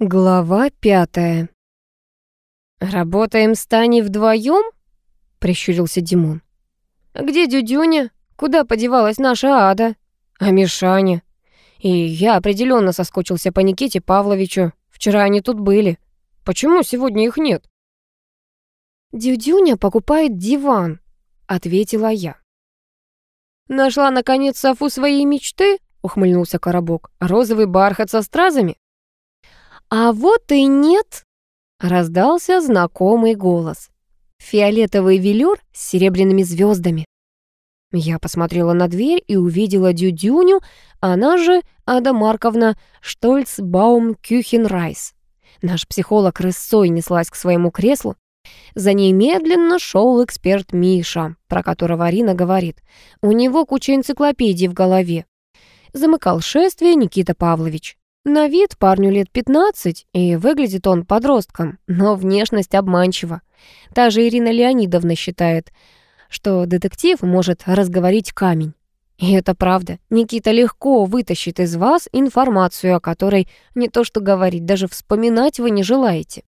Глава пятая. «Работаем с Таней вдвоем? прищурился Димон. «Где Дюдюня? Куда подевалась наша Ада? А Мишаня? И я определенно соскучился по Никите Павловичу. Вчера они тут были. Почему сегодня их нет?» «Дюдюня покупает диван», — ответила я. «Нашла, наконец, Софу своей мечты?» — ухмыльнулся Коробок. «Розовый бархат со стразами?» «А вот и нет!» — раздался знакомый голос. Фиолетовый велюр с серебряными звездами. Я посмотрела на дверь и увидела Дюдюню, она же Ада Марковна Штольцбаум-Кюхенрайс. Наш психолог рысой неслась к своему креслу. За ней медленно шел эксперт Миша, про которого Арина говорит. У него куча энциклопедий в голове. Замыкал шествие Никита Павлович. На вид парню лет 15, и выглядит он подростком, но внешность обманчива. Та же Ирина Леонидовна считает, что детектив может разговорить камень. И это правда. Никита легко вытащит из вас информацию, о которой не то что говорить, даже вспоминать вы не желаете.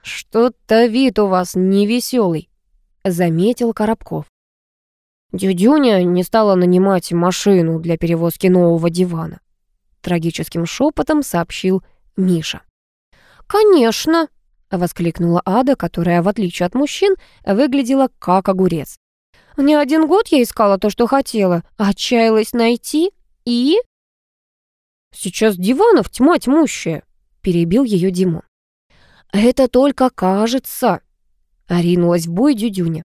«Что-то вид у вас невеселый», — заметил Коробков. Дюдюня не стала нанимать машину для перевозки нового дивана трагическим шепотом сообщил Миша. «Конечно!» — воскликнула Ада, которая, в отличие от мужчин, выглядела как огурец. «Не один год я искала то, что хотела, отчаялась найти и...» «Сейчас диванов тьма тьмущая», — перебил ее Димон. «Это только кажется», — оринулась в бой Дюдюня.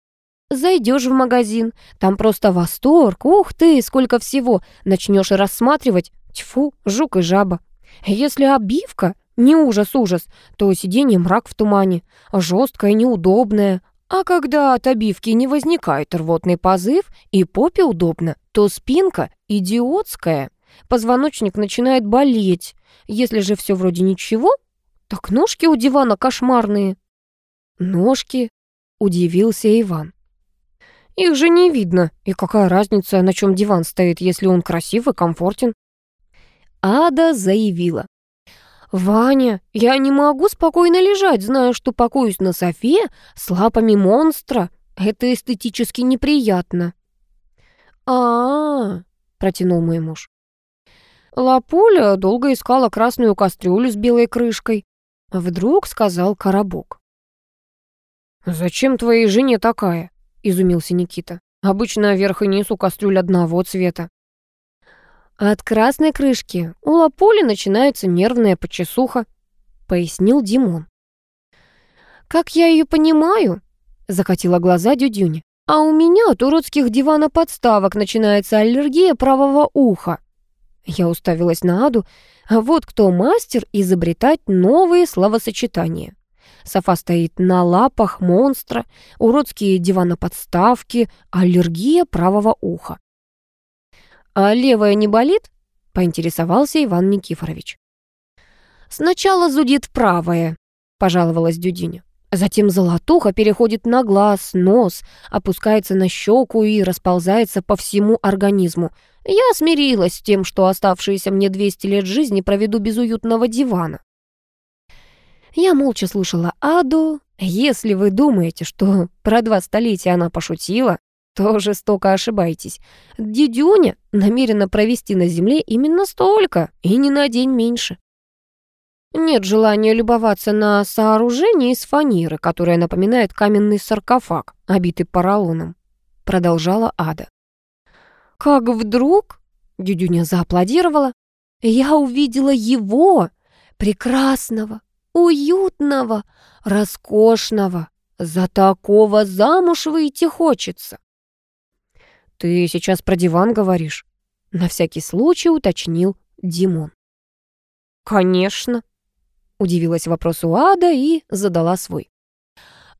Зайдешь в магазин, там просто восторг, ух ты, сколько всего. Начнешь рассматривать, Тьфу, жук и жаба. Если обивка не ужас-ужас, то сиденье мрак в тумане, жесткое, неудобное. А когда от обивки не возникает рвотный позыв и попе удобно, то спинка идиотская. Позвоночник начинает болеть. Если же все вроде ничего, так ножки у дивана кошмарные. Ножки, удивился Иван. Их же не видно. И какая разница, на чем диван стоит, если он красив и комфортен? Ада заявила. «Ваня, я не могу спокойно лежать, зная, что покоюсь на софе с лапами монстра. Это эстетически неприятно». «А-а-а», протянул мой муж. Лапуля долго искала красную кастрюлю с белой крышкой. Вдруг сказал Коробок. «Зачем твоей жене такая?» — изумился Никита. «Обычно верх и низ у кастрюль одного цвета». От красной крышки у Лапули начинается нервная почесуха, пояснил Димон. Как я ее понимаю, закатила глаза Дюдюня. А у меня от уродских дивана-подставок начинается аллергия правого уха. Я уставилась на Аду. А вот кто мастер изобретать новые словосочетания. Софа стоит на лапах монстра, уродские диваноподставки, аллергия правого уха. «А левая не болит?» — поинтересовался Иван Никифорович. «Сначала зудит правая», — пожаловалась Дюдиня. Затем золотуха переходит на глаз, нос, опускается на щеку и расползается по всему организму. Я смирилась с тем, что оставшиеся мне 200 лет жизни проведу без уютного дивана. Я молча слушала Аду. Если вы думаете, что про два столетия она пошутила, то жестоко ошибаетесь. Дидюня намерена провести на земле именно столько, и не на день меньше. Нет желания любоваться на сооружение из фанеры, которое напоминает каменный саркофаг, обитый поролоном, продолжала Ада. Как вдруг, Дюдюня зааплодировала, я увидела его, прекрасного, уютного, роскошного. За такого замуж выйти хочется. «Ты сейчас про диван говоришь?» На всякий случай уточнил Димон. «Конечно», — удивилась вопросу Ада и задала свой.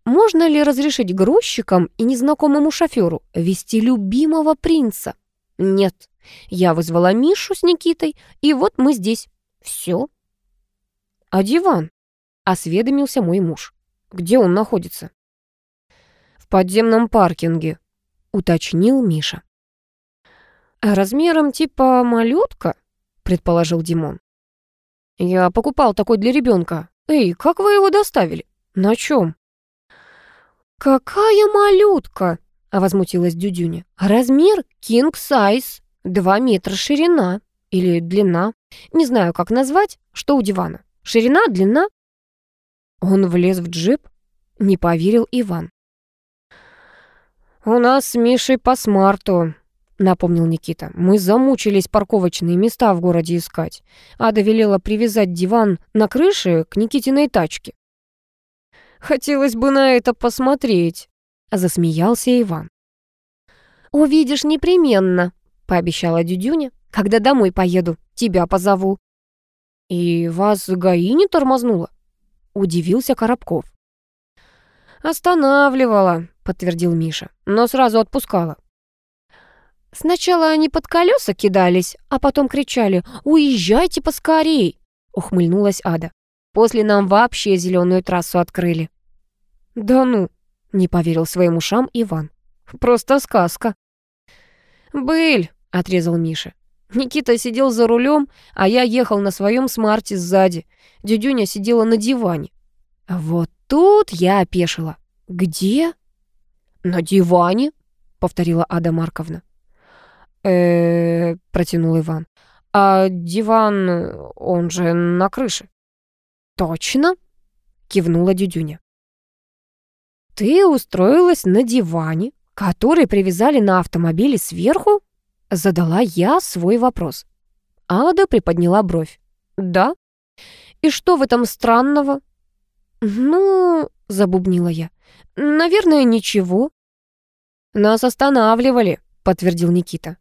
«Можно ли разрешить грузчикам и незнакомому шофёру вести любимого принца?» «Нет, я вызвала Мишу с Никитой, и вот мы здесь. Все. «А диван?» — осведомился мой муж. «Где он находится?» «В подземном паркинге», — уточнил Миша. «Размером типа малютка?» — предположил Димон. Я покупал такой для ребенка. Эй, как вы его доставили? На чем? Какая малютка! Возмутилась Дюдюня. Размер king size, два метра ширина или длина. Не знаю, как назвать, что у дивана. Ширина, длина. Он влез в джип, не поверил Иван. «У нас с Мишей по смарту», — напомнил Никита. «Мы замучились парковочные места в городе искать. Ада велела привязать диван на крыше к Никитиной тачке». «Хотелось бы на это посмотреть», — засмеялся Иван. «Увидишь непременно», — пообещала Дюдюня. «Когда домой поеду, тебя позову». «И вас ГАИ не тормознула?» — удивился Коробков. «Останавливала», — подтвердил Миша, «но сразу отпускала». «Сначала они под колеса кидались, а потом кричали «Уезжайте поскорей!» — ухмыльнулась Ада. «После нам вообще зеленую трассу открыли». «Да ну!» — не поверил своим ушам Иван. «Просто сказка». «Быль!» — отрезал Миша. Никита сидел за рулем, а я ехал на своем смарте сзади. Дюдюня сидела на диване. Вот тут я опешила. «Где?» «На диване», — повторила Ада Марковна. э протянул Иван. «А диван, он же на крыше». «Точно?» — кивнула Дюдюня. «Ты устроилась на диване, который привязали на автомобиле сверху?» Задала я свой вопрос. Ада приподняла бровь. «Да? И что в этом странного?» «Ну...» — забубнила я. «Наверное, ничего». «Нас останавливали», — подтвердил Никита.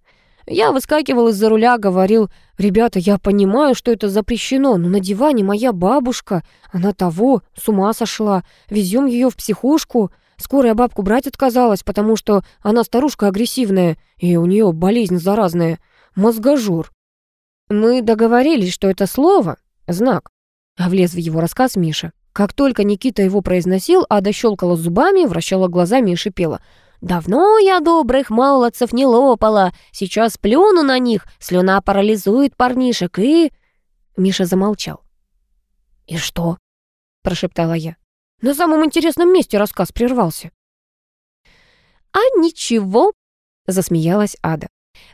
Я выскакивал из-за руля, говорил, «Ребята, я понимаю, что это запрещено, но на диване моя бабушка, она того, с ума сошла, везем ее в психушку. Скорая бабку брать отказалась, потому что она старушка агрессивная, и у нее болезнь заразная, мозгожур». Мы договорились, что это слово — знак, а влез в его рассказ Миша. Как только Никита его произносил, Ада щелкала зубами, вращала глазами и шипела. «Давно я добрых молодцев не лопала. Сейчас плюну на них, слюна парализует парнишек и...» Миша замолчал. «И что?» — прошептала я. На самом интересном месте рассказ прервался. «А ничего», — засмеялась Ада.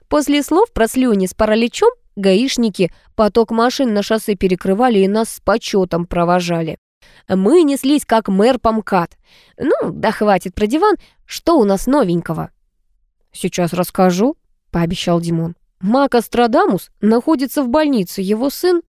После слов про слюни с параличом гаишники поток машин на шоссе перекрывали и нас с почетом провожали. Мы неслись, как мэр по. Ну, да хватит про диван. Что у нас новенького?» «Сейчас расскажу», — пообещал Димон. «Мак Астрадамус находится в больнице. Его сын